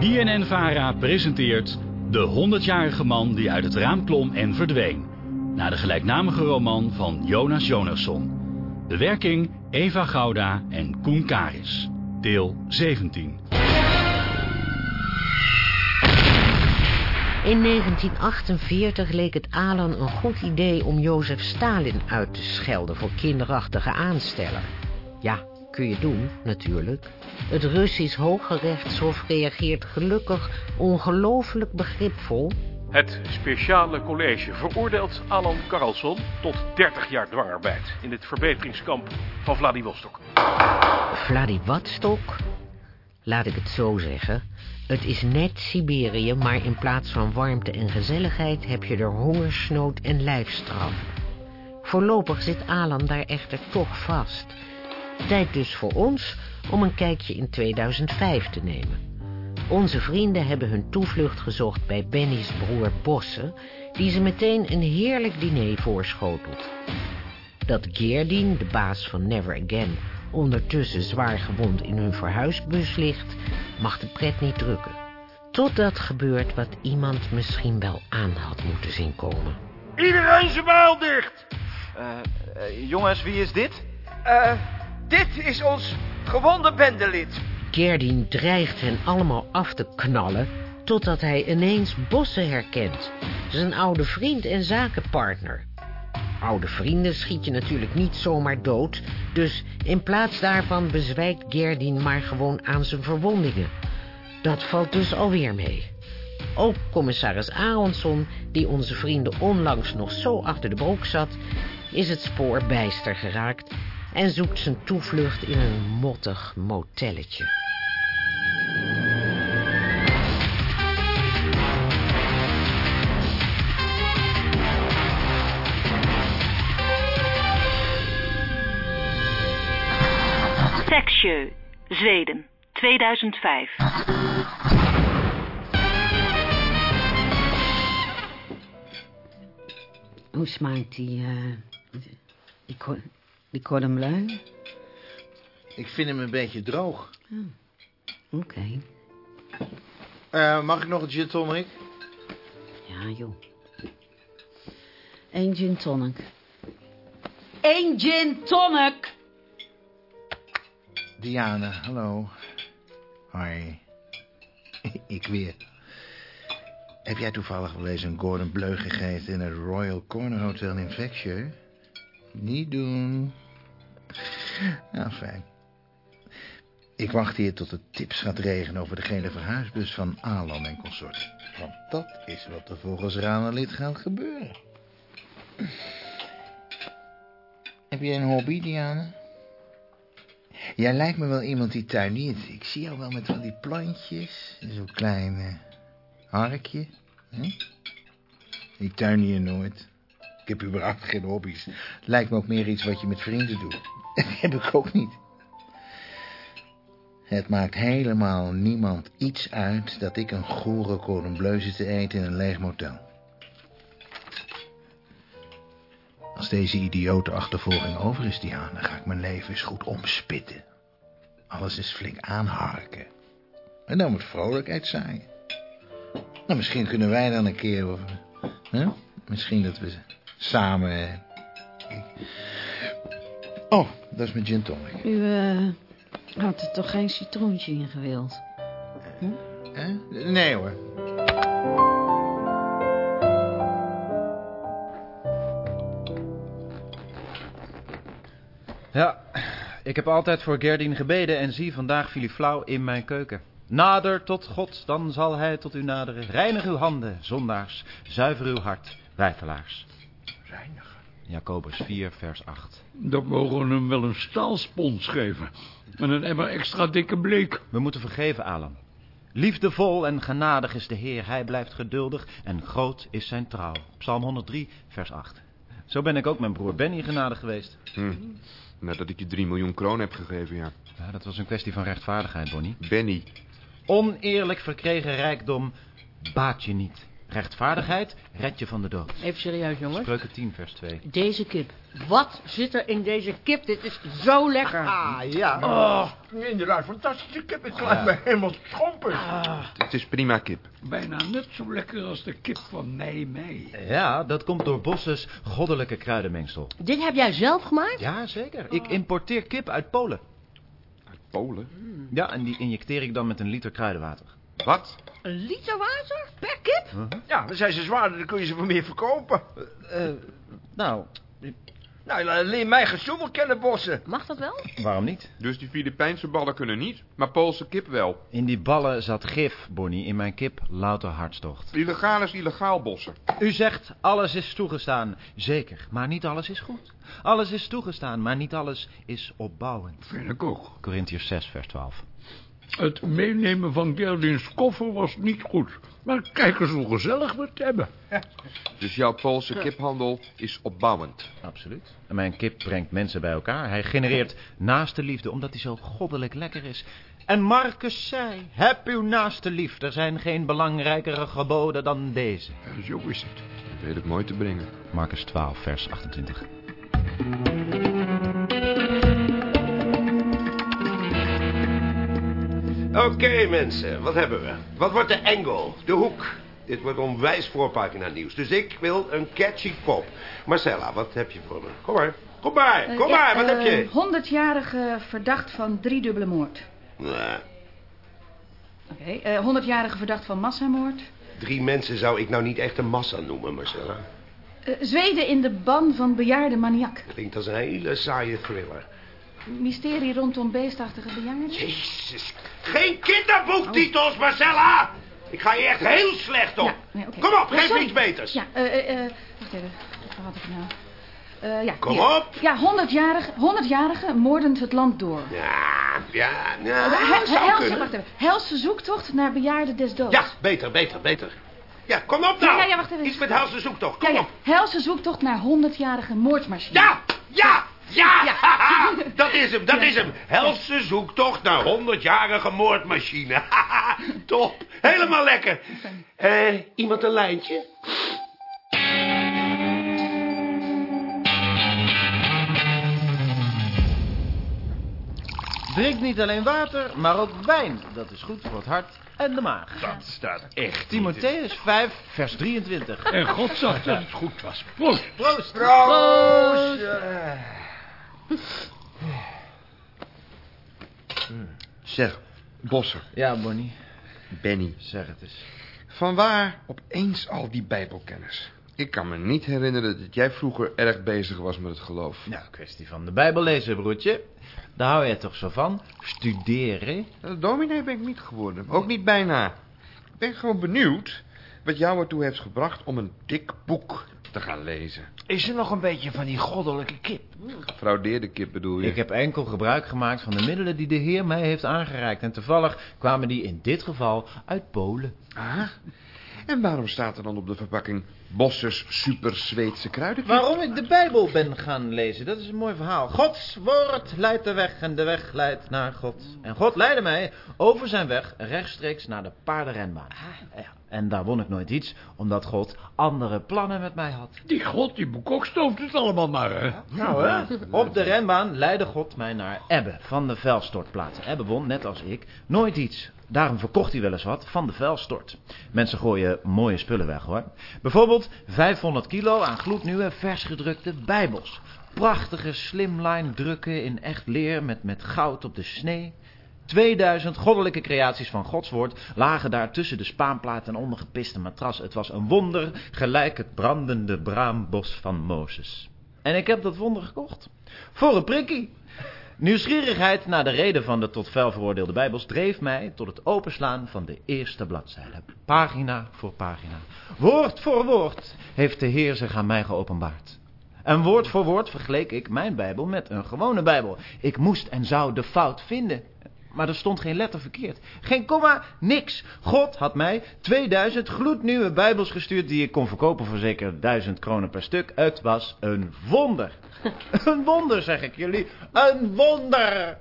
BNN-VARA presenteert De 100-jarige man die uit het raam klom en verdween. Naar de gelijknamige roman van Jonas Jonasson. Bewerking Eva Gouda en Koen Karis. Deel 17. In 1948 leek het Alan een goed idee om Jozef Stalin uit te schelden voor kinderachtige aansteller. Ja, kun je doen, natuurlijk. Het Russisch Hoge Rechtshof reageert gelukkig ongelooflijk begripvol. Het speciale college veroordeelt Alan Karlsson tot 30 jaar dwangarbeid in het verbeteringskamp van Vladivostok. Vladivostok? Laat ik het zo zeggen. Het is net Siberië, maar in plaats van warmte en gezelligheid heb je er hongersnood en lijfstraf. Voorlopig zit Alan daar echter toch vast. Tijd dus voor ons om een kijkje in 2005 te nemen. Onze vrienden hebben hun toevlucht gezocht bij Benny's broer Bosse... die ze meteen een heerlijk diner voorschotelt. Dat Geerdien, de baas van Never Again... ondertussen zwaar gewond in hun verhuisbus ligt... mag de pret niet drukken. Totdat gebeurt wat iemand misschien wel aan had moeten zien komen. Iedereen zijn muil dicht! Eh, eh, jongens, wie is dit? Eh, dit is ons gewonde bendelid. Gerdien dreigt hen allemaal af te knallen... totdat hij ineens Bossen herkent. Zijn oude vriend en zakenpartner. Oude vrienden schiet je natuurlijk niet zomaar dood... dus in plaats daarvan bezwijkt Gerdien maar gewoon aan zijn verwondingen. Dat valt dus alweer mee. Ook commissaris Aronson, die onze vrienden onlangs nog zo achter de broek zat... is het spoor bijster geraakt en zoekt zijn toevlucht in een mottig motelletje. Växjö, Zweden, 2005. Hoe smaakt die, eh die, die cordon bleu? Ik vind hem een beetje droog. Oké. Eh, mag ik nog een gin tonic? Ja, joh. Eén gin tonic. Eén gin tonic! Diana, hallo. Hoi. ik weer. Heb jij toevallig wel eens een Gordon Bleu gegeten in het Royal Corner Hotel in Växjö? Niet doen. Ja, fijn. Ik wacht hier tot het tips gaat regenen over de gele verhuisbus van Alan en consort. Want dat is wat er volgens Ranelid gaat gebeuren. Heb jij een hobby, Diana? Jij lijkt me wel iemand die tuiniert. Ik zie jou wel met van die plantjes. Zo'n klein harkje. Hm? Ik tuinier nooit. Ik heb überhaupt geen hobby's. Lijkt me ook meer iets wat je met vrienden doet. Heb ik ook niet. Het maakt helemaal niemand iets uit dat ik een gore cordon bleu zit te eten in een leeg motel. Als deze idiote achtervolging over is, Diana, dan ga ik mijn leven eens goed omspitten. Alles is flink aanharken. En dan moet vrolijkheid zijn. Nou, misschien kunnen wij dan een keer... Of, hè? Misschien dat we samen... eh, Oh, dat is mijn gin tonic. U eh, had er toch geen citroentje in gewild? Hè? Nee hoor. Ja, ik heb altijd voor Gerdien gebeden en zie, vandaag viel hij flauw in mijn keuken. Nader tot God, dan zal hij tot u naderen. Reinig uw handen, zondaars, zuiver uw hart, wijfelaars. Reinigen. Jacobus 4, vers 8. Dat mogen we hem wel een staalspons geven. En een emmer extra dikke bleek. We moeten vergeven, Alan. Liefdevol en genadig is de Heer, hij blijft geduldig en groot is zijn trouw. Psalm 103, vers 8. Zo ben ik ook mijn broer Benny genadig geweest. Hm. Nadat ik je 3 miljoen kroon heb gegeven, ja. Ja, dat was een kwestie van rechtvaardigheid, Bonnie. Benny. Oneerlijk verkregen rijkdom baat je niet. Rechtvaardigheid red je van de dood. Even serieus, jongens. Spreuken 10, vers 2. Deze kip. Wat zit er in deze kip? Dit is zo lekker. Ah, ja. Oh, inderdaad, fantastische kip. Het lijkt me helemaal schompers. Het is prima kip. bijna net zo lekker als de kip van Nijmei. Ja, dat komt door Bosses goddelijke kruidenmengsel. Dit heb jij zelf gemaakt? Ja, zeker. Ik importeer kip uit Polen. Polen? Ja, en die injecteer ik dan met een liter kruidenwater. Wat? Een liter water per kip? Ja, dan zijn ze zwaarder, dan kun je ze voor meer verkopen. Eh, nou, Nou, leer mij gezoemel kennen, bossen. Mag dat wel? waarom niet? Dus die Filipijnse ballen kunnen niet, maar Poolse kip wel. In die ballen zat gif, Bonnie. In mijn kip louter hartstocht. Illegaal is illegaal, bossen. U zegt, alles is toegestaan. Zeker, maar niet alles is goed. Alles is toegestaan, maar niet alles is opbouwend. Vind ik ook. Corinthiërs 6, vers 12. Het meenemen van Gerdins koffer was niet goed. Maar kijk eens hoe gezellig we het hebben. Dus jouw Poolse kiphandel is opbouwend. Absoluut. En mijn kip brengt mensen bij elkaar. Hij genereert naaste liefde, omdat hij zo goddelijk lekker is. En Marcus zei, heb uw naaste lief. Er zijn geen belangrijkere geboden dan deze. Zo is het. Je weet het mooi te brengen. Marcus 12, vers 28. Oké, mensen, wat hebben we? Wat wordt de engel? De hoek. Dit wordt onwijs voorpagina nieuws. Dus ik wil een catchy pop. Marcella, wat heb je voor me? Kom maar. Kom maar, Eh, kom maar, wat eh, heb je? 100-jarige verdacht van driedubbele moord. Nou, Oké, eh, 100-jarige verdacht van massamoord. drie mensen zou ik nou niet echt een massa noemen, Marcella. Eh, Zweden in de ban van bejaarde maniak. Klinkt als een hele saaie thriller. Mysterie rondom beestachtige bejaarden. Jezus. Geen kinderboektitels, Marcella! Ik ga je echt heel slecht op. Ja, nee, oké. Kom op, geef iets beters. Ja, eh, eh, eh, wacht even. Wat had ik nou? Eh, ja, Kom hier. op. Ja, 100-jarige 100 moordend het land door. Ja, ja, ja, zou helse, kunnen. wacht even. Helse zoektocht naar bejaarden des doods. Ja, beter, beter, beter. Ja, kom op Ja, nou. ja, ja, wacht even. Iets met helse zoektocht, kom ja. op. Helse zoektocht naar 100-jarige moordmachine. Ja, ja, ja, Ja. haha, dat is hem, dat Ja. is hem. Helse zoektocht naar 100-jarige moordmachine. Top, helemaal lekker. Eh, iemand een lijntje? Drink niet alleen water, maar ook wijn. Dat is goed voor het hart en de maag. Dat staat echt. Timotheus 5, vers 23. En God zag dat het goed was. Proost. Proost. Proost. Zeg, Bosser, Ja, Bonnie, Benny. zeg het eens. Vanwaar opeens al die bijbelkennis? Ik kan me niet herinneren dat jij vroeger erg bezig was met het geloof. Nou, kwestie van de Bijbel lezen, broertje. Daar hou je toch zo van? Studeren? Eh, Dominee ben ik niet geworden, ook niet bijna. Ik ben gewoon benieuwd wat jou ertoe heeft gebracht om een dik boek te gaan lezen. Is er nog een beetje van die goddelijke kip? Fraudeerde kip bedoel je? Ik heb enkel gebruik gemaakt van de middelen die de Heer mij heeft aangereikt. En toevallig kwamen die in dit geval uit Polen. Ah, en waarom staat er dan op de verpakking Bossers super Zweedse kruidenkip? Waarom ik de Bijbel ben gaan lezen, dat is een mooi verhaal. Gods woord leidt de weg en de weg leidt naar God. En God leidde mij over zijn weg rechtstreeks naar de paardenrenbaan. Ja, en daar won ik nooit iets, omdat God andere plannen met mij had. Die God, die bekokstooft het allemaal maar, hè? Nou hè? Op de renbaan leidde God mij naar Ebbe van de vuilstortplaats. Ebbe won, net als ik, nooit iets. Daarom verkocht hij wel eens wat van de vuilstort. Mensen gooien mooie spullen weg hoor. Bijvoorbeeld 500 kilo aan gloednieuwe versgedrukte bijbels. Prachtige slimline drukken in echt leer met, met goud op de snee. 2000 goddelijke creaties van Gods woord lagen daar tussen de spaanplaat en ondergepiste matras. Het was een wonder, gelijk het brandende braambos van Mozes. En ik heb dat wonder gekocht. Voor een prikkie. Nieuwsgierigheid naar de reden van de tot vuil veroordeelde Bijbels dreef mij tot het openslaan van de eerste bladzijde. Pagina voor pagina. Woord voor woord heeft de Heer zich aan mij geopenbaard. En woord voor woord vergeleek ik mijn Bijbel met een gewone Bijbel. Ik moest en zou de fout vinden. Maar er stond geen letter verkeerd. Geen komma, niks. God had mij 2000 gloednieuwe Bijbels gestuurd die ik kon verkopen voor zeker 1000 kronen per stuk. Het was een wonder. Een wonder, zeg ik jullie. Een wonder.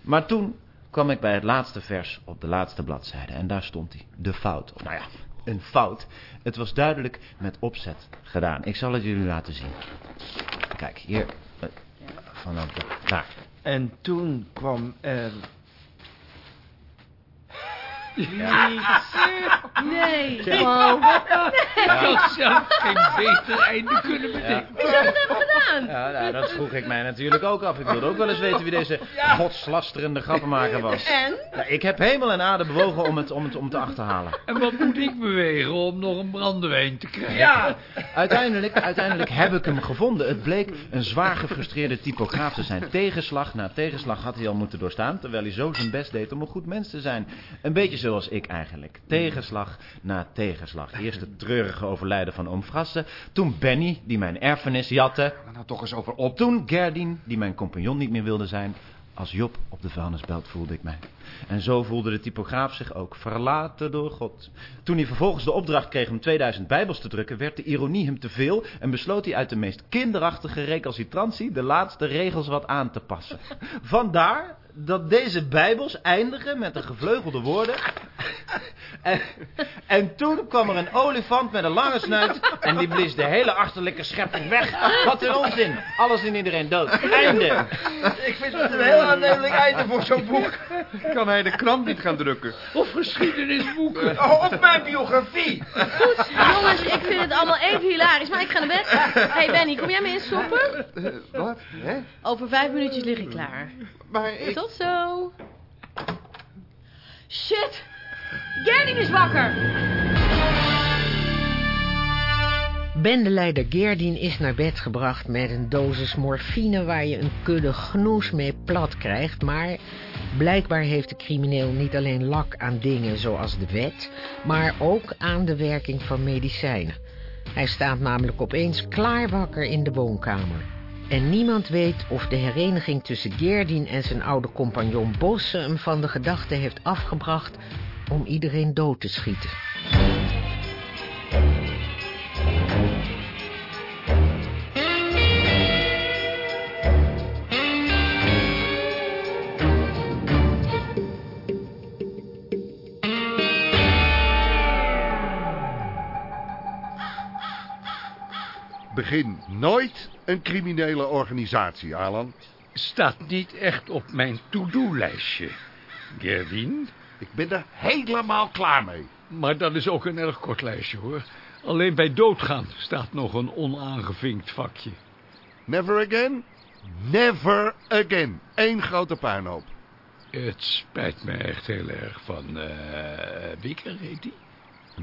Maar toen kwam ik bij het laatste vers op de laatste bladzijde. En daar stond hij. De fout. Of nou ja, een fout. Het was duidelijk met opzet gedaan. Ik zal het jullie laten zien. Kijk, hier. eh, Vanaf de... Daar. En toen kwam er... Nee, Ik gewoon. had zelf geen beter einde kunnen bedenken. Wie zou dat hebben gedaan? Ja, nou, dat vroeg ik mij natuurlijk ook af. Ik wilde ook wel eens weten wie deze godslasterende grappenmaker was. En? Nou, ik heb hemel en aarde bewogen om het, om, het, om het te achterhalen. En wat moet ik bewegen om nog een brandewijn te krijgen? Ja! Uiteindelijk, uiteindelijk heb ik hem gevonden. Het bleek een zwaar gefrustreerde typograaf te zijn. Tegenslag na tegenslag had hij al moeten doorstaan... terwijl hij zo zijn best deed om een goed mens te zijn. Een beetje zoals ik eigenlijk. Tegenslag na tegenslag. Eerst het treurige overlijden van oom Frasse. Toen Benny, die mijn erfenis jatte. Nou, toch eens over op. Toen Gerdien, die mijn compagnon niet meer wilde zijn. Als Job op de vuilnisbelt voelde ik mij. En zo voelde de typograaf zich ook verlaten door God. Toen hij vervolgens de opdracht kreeg om 2000 bijbels te drukken... werd de ironie hem te veel... en besloot hij uit de meest kinderachtige recalcitrantie... de laatste regels wat aan te passen. Vandaar dat deze bijbels eindigen met de gevleugelde woorden... En, en toen kwam er een olifant met een lange snuit... en die blies de hele achterlijke schepping weg. Wat een onzin. Alles en iedereen dood. Einde. Ik vind het een heel aannemelijk einde voor zo'n boek. Kan hij de krant niet gaan drukken? Of geschiedenisboeken. Oh, of mijn biografie. Goed, jongens, ik vind het allemaal even hilarisch, maar ik ga naar bed. Hé hey Benny, kom jij mee in stoppen? Eh, wat? Hè? Over vijf minuutjes lig ik klaar. Maar ik... Tot zo. Shit! Gerdien is wakker! Bendeleider Gerdien is naar bed gebracht met een dosis morfine waar je een kudde genoes mee plat krijgt, maar blijkbaar heeft de crimineel niet alleen lak aan dingen zoals de wet, maar ook aan de werking van medicijnen. Hij staat namelijk opeens klaar wakker in de woonkamer. En niemand weet of de hereniging tussen Gerdien en zijn oude compagnon Bosse hem van de gedachte heeft afgebracht om iedereen dood te schieten. Begin nooit een criminele organisatie, Alan. Staat niet echt op mijn to-do-lijstje. Gerdien? Ik ben er helemaal klaar mee. Maar dat is ook een erg kort lijstje, hoor. Alleen bij doodgaan staat nog een onaangevinkt vakje. Never again? Never again. Eén grote puinhoop. Het spijt me echt heel erg van... Wikker heet die?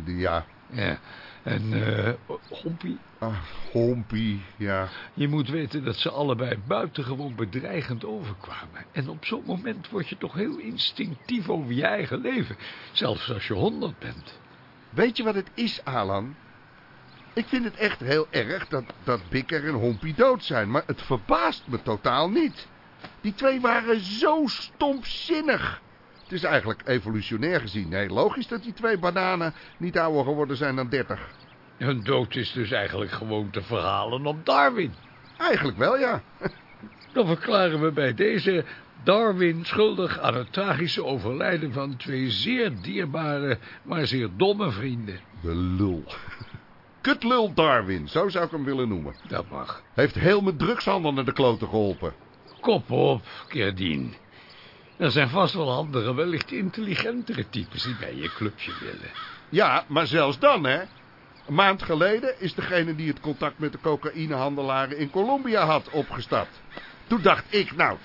Ja. Ja. En eh Hompie? Ah, Hompie, ja. Je moet weten dat ze allebei buitengewoon bedreigend overkwamen. En op zo'n moment word je toch heel instinctief over je eigen leven. Zelfs als je honderd bent. Weet je wat het is, Alan? Ik vind het echt heel erg dat, dat Bikker en Hompie dood zijn. Maar het verbaast me totaal niet. Die twee waren zo stompzinnig. Het is eigenlijk evolutionair gezien heel logisch dat die twee bananen niet ouder geworden zijn dan 30. Hun dood is dus eigenlijk gewoon te verhalen op Darwin. Eigenlijk wel, ja. Dan verklaren we bij deze Darwin schuldig aan het tragische overlijden van twee zeer dierbare, maar zeer domme vrienden. De lul. Kutlul Darwin, zo zou ik hem willen noemen. Dat mag. Heeft heel mijn drugshandel naar de kloten geholpen. Kop op, Kerdien. Er zijn vast wel andere, wellicht intelligentere types die bij je clubje willen. Ja, maar zelfs dan, hè. Een maand geleden is degene die het contact met de cocaïnehandelaren in Colombia had opgestapt. Toen dacht ik, nou,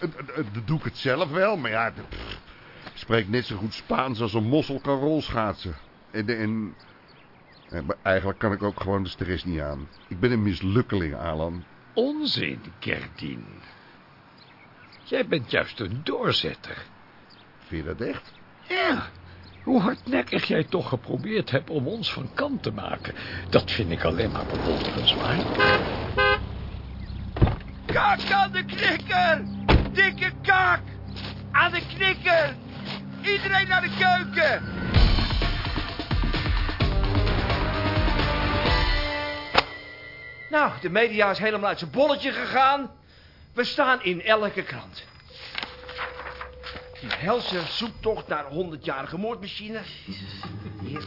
dan doe ik het zelf wel. Maar ja, pff, ik spreek net zo goed Spaans als een mossel kan rolschaatsen. En, en, en maar eigenlijk kan ik ook gewoon de stress niet aan. Ik ben een mislukkeling, Alan. Onzin, Kerdien. Jij bent juist een doorzetter. Vind je dat echt? Ja. Hoe hardnekkig jij toch geprobeerd hebt om ons van kant te maken. Dat vind ik alleen maar bewonderenswaardig. Kaak aan de knikker! Dikke kaak! Aan de knikker! Iedereen naar de keuken! Nou, de media is helemaal uit zijn bolletje gegaan. We staan in elke krant. Die helse zoektocht naar een honderdjarige moordmachine. weer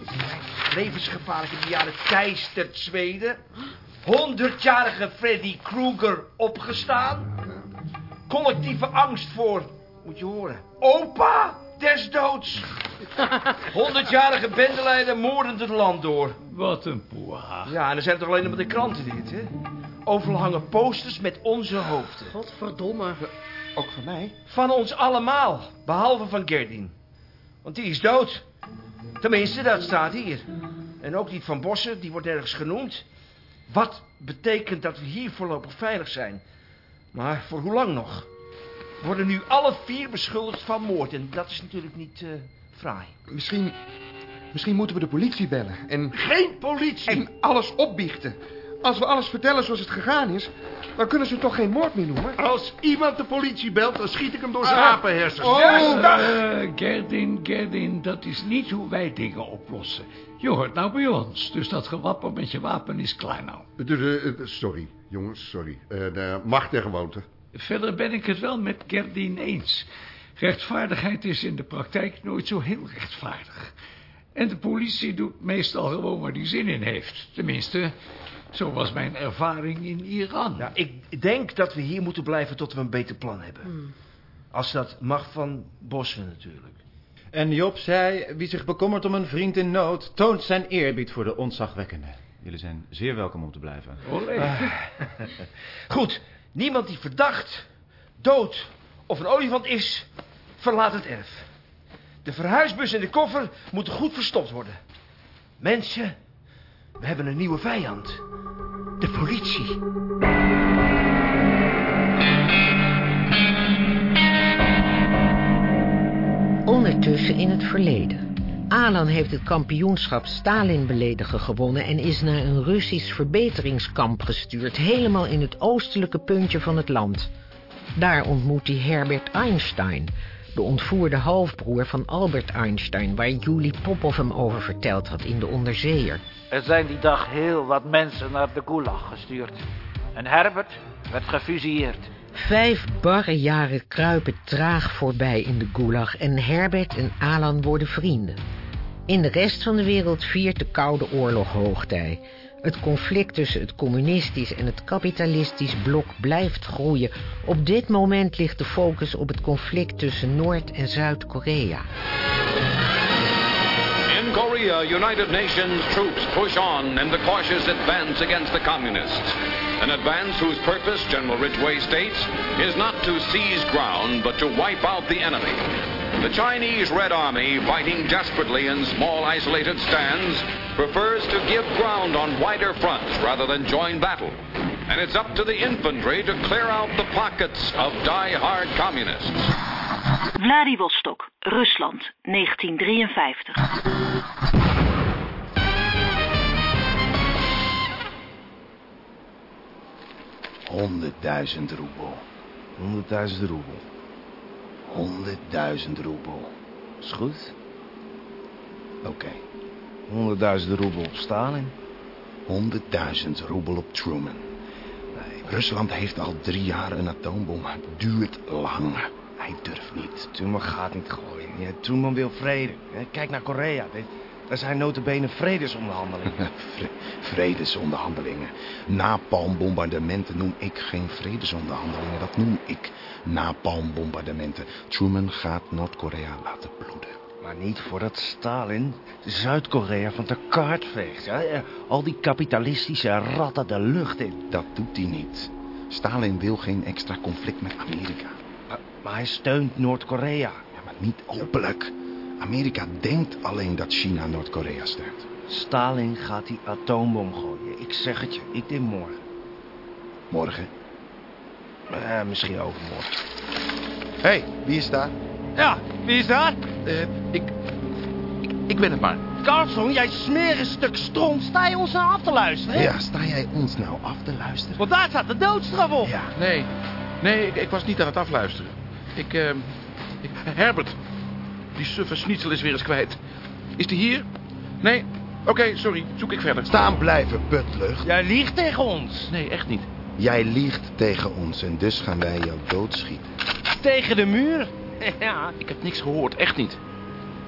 levensgevaarlijk in de jaren teisterd Zweden. Honderdjarige Freddy Krueger opgestaan. Collectieve angst voor, moet je horen, opa des doods. Honderdjarige bendeleider moordend het land door. Wat een poeha. Ja, en er zijn toch alleen maar de kranten dit, hè? Overal hangen posters met onze hoofden. Godverdomme. Ook van mij? Van ons allemaal, behalve van Gerdien. Want die is dood. Tenminste, dat staat hier. En ook niet van Bossen, die wordt nergens genoemd. Wat betekent dat we hier voorlopig veilig zijn? Maar voor hoe lang nog? We worden nu alle vier beschuldigd van moord. En dat is natuurlijk niet eh fraai. Misschien, misschien moeten we de politie bellen. En, Geen politie! en alles opbiechten. Als we alles vertellen zoals het gegaan is... dan kunnen ze toch geen moord meer noemen? Als iemand de politie belt, dan schiet ik hem door zijn Ah. apenhersens. Oh. Eh, Gerdin, Gerdin, dat is niet hoe wij dingen oplossen. Je hoort nou bij ons, dus dat gewapper met je wapen is klaar nou. Eh, eh, Sorry, jongens, sorry. Eh, de macht en gewoonte. Verder ben ik het wel met Gerdin eens. Rechtvaardigheid is in de praktijk nooit zo heel rechtvaardig. En de politie doet meestal gewoon waar die zin in heeft. Tenminste, zo was mijn ervaring in Iran. Nou, ik denk dat we hier moeten blijven tot we een beter plan hebben. Als dat mag van Bossen natuurlijk. En Job zei, wie zich bekommert om een vriend in nood... toont zijn eerbied voor de ontzagwekkende. Jullie zijn zeer welkom om te blijven. Ah. Goed, niemand die verdacht, dood of een olifant is, verlaat het erf. De verhuisbus en de koffer moeten goed verstopt worden. Mensen, we hebben een nieuwe vijand. De politie. Ondertussen in het verleden. Alan heeft het kampioenschap Stalin beledigen gewonnen... en is naar een Russisch verbeteringskamp gestuurd... helemaal in het oostelijke puntje van het land. Daar ontmoet hij Herbert Einstein... de ontvoerde halfbroer van Albert Einstein... waar Julie Popov hem over verteld had in de Onderzeeër. Er zijn die dag heel wat mensen naar de Gulag gestuurd. En Herbert werd gefusilleerd. Vijf barre jaren kruipen traag voorbij in de gulag en Herbert en Alan worden vrienden. In de rest van de wereld viert de Koude Oorlog hoogtij. Het conflict tussen het communistisch en het kapitalistisch blok blijft groeien. Op dit moment ligt de focus op het conflict tussen Noord- en Zuid-Korea. Korea, United Nations troops push on in the cautious advance against the communists. An advance whose purpose, General Ridgway states, is not to seize ground, but to wipe out the enemy. The Chinese Red Army, fighting desperately in small isolated stands, prefers to give ground on wider fronts rather than join battle. And it's up to the infantry to clear out the pockets of die-hard communists. Vladivostok, Rusland, 1953. Honderdduizend roebel. Honderdduizend roebel. Honderdduizend roebel. Is goed. Oké. Honderdduizend roebel op Stalin. Honderdduizend roebel op Truman. Nee, Rusland heeft al drie jaar een atoombom. Het duurt lang. Hij durft niet. Truman gaat niet gooien. Ja, Truman wil vrede. Kijk naar Korea. Daar zijn notabene vredesonderhandelingen. Vre- Vredesonderhandelingen. Napalmbombardementen noem ik geen vredesonderhandelingen. Dat noem ik napalmbombardementen. Truman gaat Noord-Korea laten bloeden. Maar niet voordat Stalin Zuid-Korea van de kaart veegt. hè. Al die kapitalistische ratten de lucht in. Dat doet hij niet. Stalin wil geen extra conflict met Amerika. Maar, hij steunt Noord-Korea. Ja, maar niet openlijk. Amerika denkt alleen dat China Noord-Korea steunt. Stalin gaat die atoombom gooien. Ik zeg het je. Ik denk morgen. Morgen? Eh, misschien overmorgen. Hé, hey, wie is daar? Ja, wie is daar? Eh, ik, ik... Ik ben het maar. Carlson, jij smerig stuk stront. Sta je ons nou af te luisteren? Ja, sta jij ons nou af te luisteren? Want daar staat de doodstraf op. Ja. Nee, nee, ik, ik was niet aan het afluisteren. Ik, eh, ik... Herbert, die suffe schnitzel is weer eens kwijt. Is die hier? Nee? Oké, sorry, zoek ik verder. Staan blijven, putlucht. Jij liegt tegen ons. Nee, echt niet. Jij liegt tegen ons en dus gaan wij jou doodschieten. Tegen de muur. Ja. Ik heb niks gehoord, echt niet.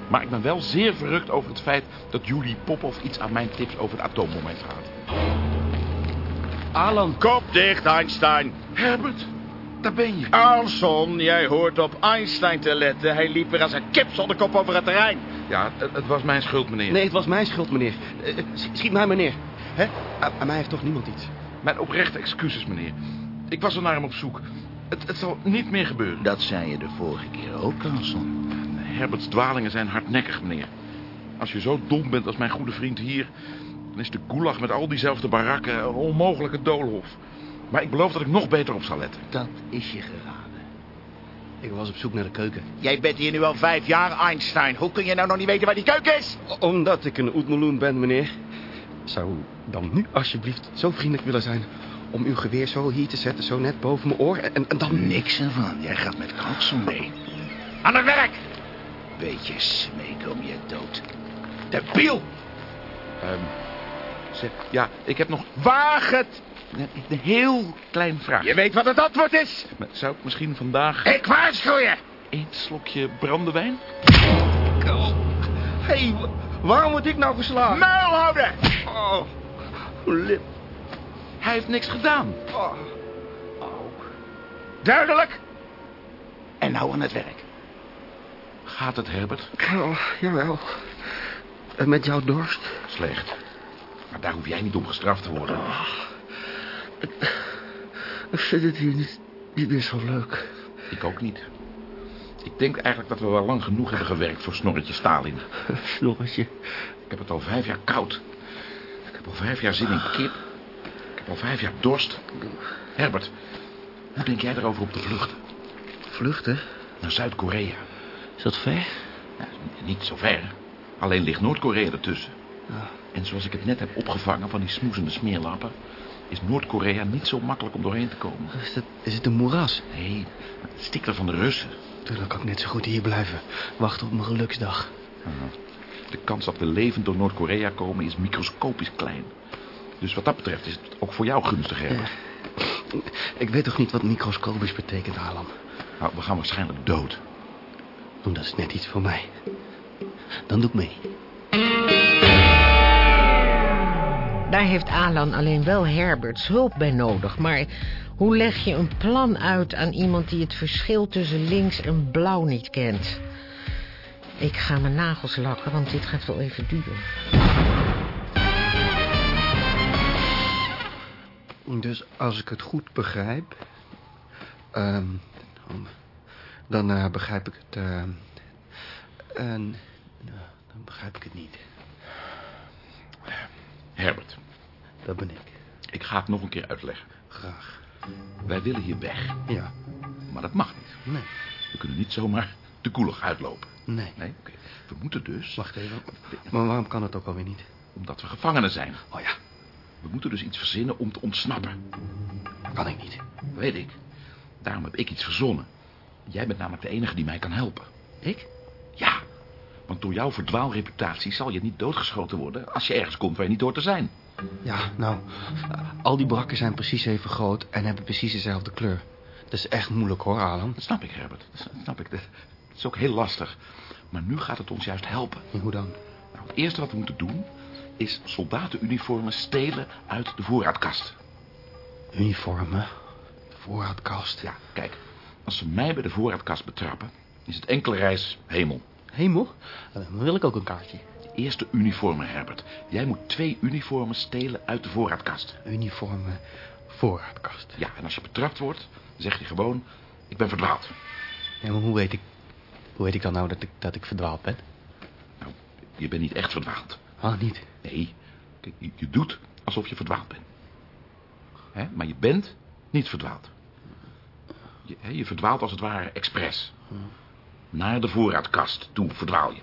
Maar ik ben wel zeer verrukt over het feit dat Julie Popov iets aan mijn tips over de atoombom heeft gehad. Alan. Kop dicht, Einstein. Herbert, daar ben je. Carlson, jij hoort op Einstein te letten. Hij liep weer als een kip zonder kop over het terrein. Ja, het, het was mijn schuld, meneer. Nee, het was mijn schuld, meneer. Eh, Schiet mij, meneer. Hè? Aan, aan mij heeft toch niemand iets? Mijn oprechte excuses, meneer. Ik was er naar hem op zoek. Het, het zal niet meer gebeuren. Dat zei je de vorige keer ook, Carlson. Herberts dwalingen zijn hardnekkig, meneer. Als je zo dom bent als mijn goede vriend hier... dan is de gulag met al diezelfde barakken een onmogelijke doolhof. Maar ik beloof dat ik nog beter op zal letten. Dat is je geraden. Ik was op zoek naar de keuken. Jij bent hier nu al vijf jaar, Einstein. Hoe kun je nou nog niet weten waar die keuken is? Omdat ik een oetmeloen ben, meneer. Zou u dan nu alsjeblieft zo vriendelijk willen zijn... om uw geweer zo hier te zetten, zo net boven mijn oor... en, en dan... Niks ervan. Jij gaat met Carlson mee. Aan het werk! Beetje smeken om je dood. Debiel! Ehm, zeg, ja, ik heb nog Waag het! Een, een heel klein vraag. Je weet wat het antwoord is! Maar Zou ik misschien vandaag... Ik waarschuw je! Eén slokje brandewijn? Hé, hey, waarom word ik nou geslagen? Muil houden! Oh, lip. Hij heeft niks gedaan. Oh. Duidelijk? En nou aan het werk. Gaat het, Herbert? Oh, jawel. En met jouw dorst? Slecht. Maar daar hoef jij niet om gestraft te worden. Ik vind het hier niet, niet meer zo leuk. Ik ook niet. Ik denk eigenlijk dat we wel lang genoeg hebben gewerkt voor Snorretje Stalin. Snorretje. Ik heb het al vijf jaar koud. Ik heb al vijf jaar zin in kip. Ik heb al vijf jaar dorst. Herbert, hoe denk jij erover op te vluchten? Vluchten? Naar Zuid-Korea. Is dat ver? Ja, niet zo ver. Alleen ligt Noord-Korea ertussen. Ja. En zoals ik het net heb opgevangen van die smoezende smeerlappen... is Noord-Korea niet zo makkelijk om doorheen te komen. Is, dat, is het een moeras? Nee, het stikt er van de Russen. Dan kan ik net zo goed hier blijven. Wachten op mijn geluksdag. De kans dat we levend door Noord-Korea komen is microscopisch klein. Dus wat dat betreft is het ook voor jou gunstig, Herbert. Ik weet toch niet wat microscopisch betekent, Alan? Nou, we gaan waarschijnlijk dood. Dat is net iets voor mij. Dan doe ik mee. Daar heeft Alan alleen wel Herberts hulp bij nodig. Maar hoe leg je een plan uit aan iemand die het verschil tussen links en blauw niet kent? Ik ga mijn nagels lakken, want dit gaat wel even duren. Dus als ik het goed begrijp... ehm, dan eh, begrijp ik het... en, nou, dan begrijp ik het niet. Herbert, Dat ben ik. ik ga het nog een keer uitleggen. Graag. Wij willen hier weg. Ja. Maar dat mag niet. Nee. We kunnen niet zomaar de koelig uitlopen. Nee. Nee, oké. We moeten dus... Wacht even. Maar waarom kan het ook alweer niet? Omdat we gevangenen zijn. Oh ja. We moeten dus iets verzinnen om te ontsnappen. Kan ik niet. Weet ik. Daarom heb ik iets verzonnen. Jij bent namelijk de enige die mij kan helpen. Ik? Ja. Want door jouw verdwaalreputatie zal je niet doodgeschoten worden... als je ergens komt waar je niet hoort te zijn. Ja, nou, al die brakken zijn precies even groot en hebben precies dezelfde kleur. Dat is echt moeilijk hoor, Alan. Dat snap ik, Herbert. Dat snap ik. Dat is ook heel lastig. Maar nu gaat het ons juist helpen. En hoe dan? Nou, het eerste wat we moeten doen... is soldatenuniformen stelen uit de voorraadkast. Uniformen? De voorraadkast? Ja, kijk. Als ze mij bij de voorraadkast betrappen... is het enkele reis hemel. Hemel? Dan wil ik ook een kaartje. De eerste uniformen, Herbert. Jij moet twee uniformen stelen uit de voorraadkast. Uniformen voorraadkast? Ja, en als je betrapt wordt, zeg je gewoon... ik ben verdwaald. Ja, maar hoe weet ik, hoe weet ik dan nou dat ik, dat ik verdwaald ben? Nou, je bent niet echt verdwaald. Ah, niet? Nee, kijk, je, je doet alsof je verdwaald bent. Hè? Maar je bent niet verdwaald. Je, je verdwaalt als het ware expres. Naar de voorraadkast toe verdwaal je.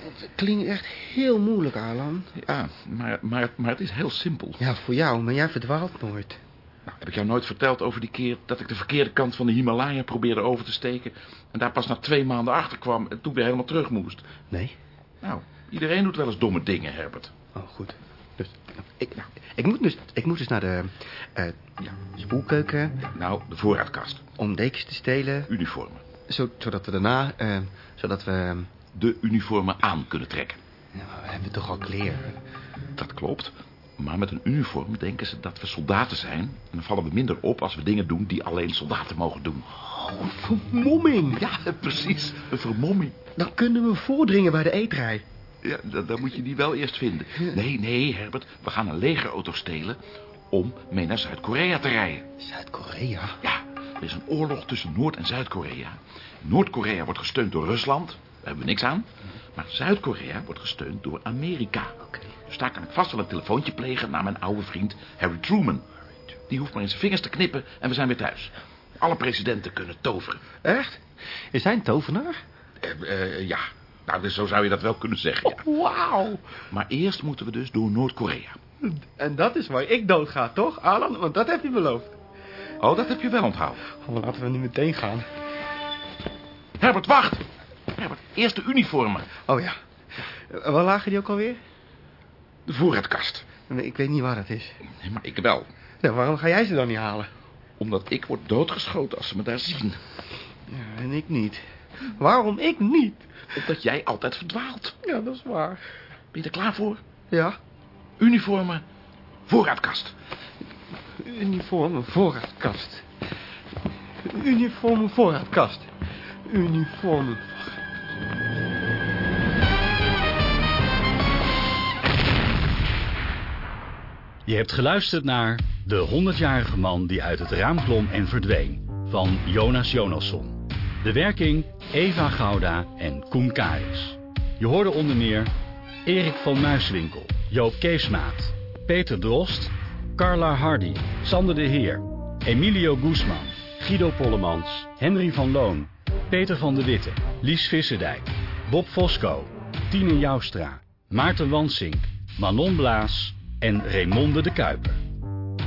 Het klinkt echt heel moeilijk, Alan. Ja, maar, maar, maar het is heel simpel. Ja, voor jou, maar jij verdwaalt nooit. Nou, heb ik jou nooit verteld over die keer dat ik de verkeerde kant van de Himalaya probeerde over te steken... en daar pas na twee maanden achter kwam en toen weer helemaal terug moest? Nee. Nou, iedereen doet wel eens domme dingen, Herbert. Oh, goed. Dus, ik, ik, moet dus, ik moet dus naar de eh, ja, spoelkeuken. Nou, de voorraadkast. Om dekens te stelen. Uniformen. zo, zodat we daarna... eh, zodat we... De uniformen aan kunnen trekken. Ja, maar we hebben toch al kleren? Dat klopt. Maar met een uniform denken ze dat we soldaten zijn. En dan vallen we minder op als we dingen doen die alleen soldaten mogen doen. Oh, een vermomming. Ja, precies. Een vermomming. Dan kunnen we voordringen bij de eetrij. Ja, dan, dan moet je die wel eerst vinden. Nee, nee, Herbert. We gaan een legerauto stelen om mee naar Zuid-Korea te rijden. Zuid-Korea? Ja, er is een oorlog tussen Noord- en Zuid-Korea. Noord-Korea wordt gesteund door Rusland. Daar hebben we niks aan. Maar Zuid-Korea wordt gesteund door Amerika. Dus daar kan ik vast wel een telefoontje plegen naar mijn oude vriend Harry Truman. Die hoeft maar in zijn vingers te knippen en we zijn weer thuis. Alle presidenten kunnen toveren. Echt? Is hij een tovenaar? Eh, ja, nou, dus zo zou je dat wel kunnen zeggen, ja. Wauw. Maar eerst moeten we dus door Noord-Korea. En dat is waar ik dood ga, toch, Alan? Want dat heb je beloofd. Oh, dat heb je wel onthouden. Oh, laten we nu meteen gaan. Herbert, wacht! Herbert, eerst de uniformen. Oh ja. Waar lagen die ook alweer? De voorraadkast. Ik weet niet waar dat is. Nee, maar ik wel. Ja, waarom ga jij ze dan niet halen? Omdat ik word doodgeschoten als ze me daar zien. Ja, en ik niet. Waarom ik niet? Omdat jij altijd verdwaalt. Ja, dat is waar. Ben je er klaar voor? Ja. Uniformen, voorraadkast. Uniform, voorraadkast. Uniform, voorraadkast. Uniform. Je hebt geluisterd naar De 100-jarige man die uit het raam klom en verdween van Jonas Jonasson. De werking Eva Gouda en Koen Karis. Je hoorde onder meer Erik van Muiswinkel, Joop Keesmaat, Peter Drost, Carla Hardy, Sander de Heer, Emilio Guzman, Guido Pollemans, Henry van Loon, Peter van de Witte, Lies Visserdijk, Bob Fosco, Tine Joustra, Maarten Wansink, Manon Blaas en Raymonde de Kuiper.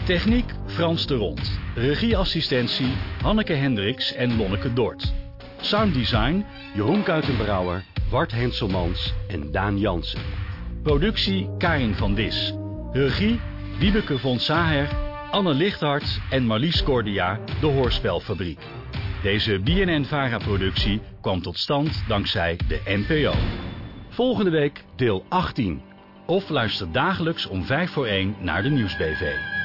Techniek Frans de Rond. Regieassistentie Hanneke Hendricks en Lonneke Dort. Sounddesign Jeroen Kuitenbrouwer, Wart Henselmans en Daan Jansen. Productie Karin van Dis. Regie Wiebeke von Saher, Anne Lichthart en Marlies Cordia, de Hoorspelfabriek. Deze BNN-VARA-productie kwam tot stand dankzij de NPO. Volgende week deel 18. Of luister dagelijks om 5 voor 1 naar de Nieuwsbv.